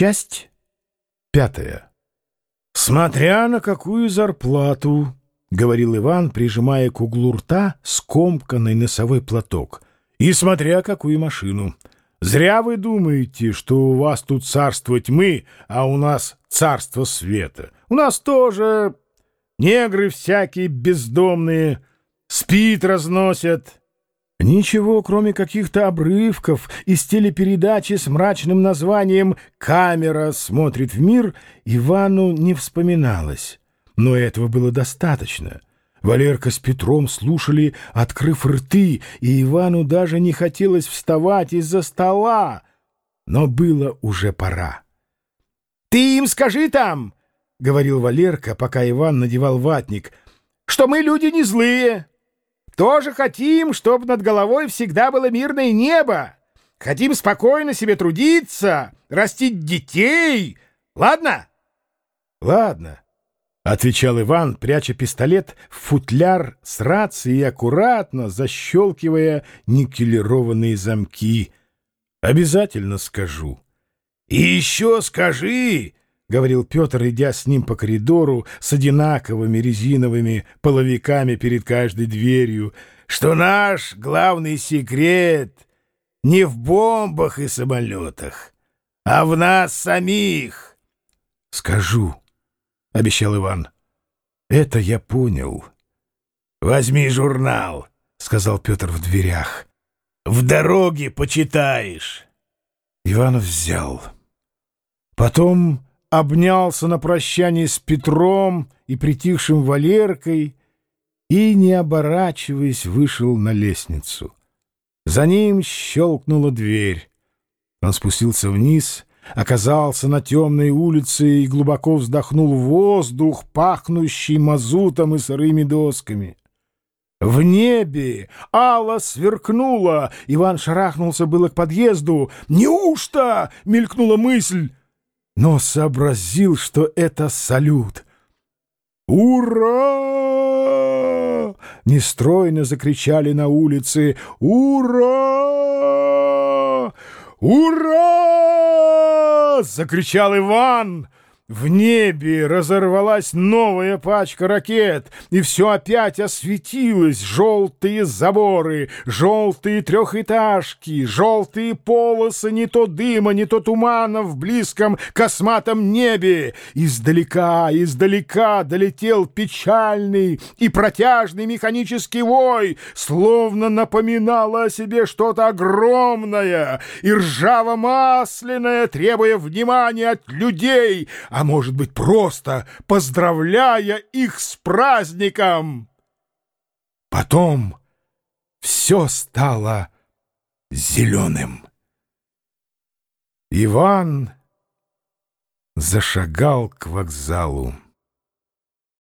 Часть пятая. «Смотря на какую зарплату», — говорил Иван, прижимая к углу рта скомканный носовой платок, «и смотря какую машину. Зря вы думаете, что у вас тут царство тьмы, а у нас царство света. У нас тоже негры всякие бездомные, спит разносят». Ничего, кроме каких-то обрывков из телепередачи с мрачным названием «Камера смотрит в мир» Ивану не вспоминалось. Но этого было достаточно. Валерка с Петром слушали, открыв рты, и Ивану даже не хотелось вставать из-за стола. Но было уже пора. «Ты им скажи там!» — говорил Валерка, пока Иван надевал ватник, — что мы люди не злые. Тоже хотим, чтобы над головой всегда было мирное небо. Хотим спокойно себе трудиться, растить детей. Ладно? — Ладно, — отвечал Иван, пряча пистолет в футляр с рацией аккуратно защелкивая никелированные замки. — Обязательно скажу. — И еще скажи, — говорил Петр, идя с ним по коридору с одинаковыми резиновыми половиками перед каждой дверью, что наш главный секрет не в бомбах и самолетах, а в нас самих. — Скажу, — обещал Иван. — Это я понял. — Возьми журнал, — сказал Петр в дверях. — В дороге почитаешь. Иван взял. Потом обнялся на прощание с Петром и притихшим Валеркой и, не оборачиваясь, вышел на лестницу. За ним щелкнула дверь. Он спустился вниз, оказался на темной улице и глубоко вздохнул воздух, пахнущий мазутом и сырыми досками. В небе Алла сверкнула. Иван шарахнулся было к подъезду. «Неужто?» — мелькнула мысль но сообразил, что это салют. «Ура!» — нестройно закричали на улице. «Ура! Ура!» — закричал Иван. В небе разорвалась новая пачка ракет, и все опять осветилось. Желтые заборы, желтые трехэтажки, желтые полосы не то дыма, не то тумана в близком косматом небе. Издалека, издалека долетел печальный и протяжный механический вой, словно напоминало о себе что-то огромное и ржаво-масляное, требуя внимания от людей — а может быть, просто поздравляя их с праздником. Потом все стало зеленым. Иван зашагал к вокзалу.